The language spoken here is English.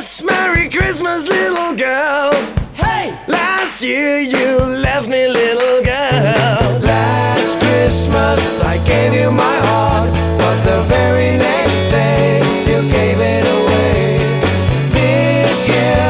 Yes, Merry Christmas, little girl. Hey! Last year you left me, little girl. Last Christmas I gave you my heart, but the very next day you gave it away. This year.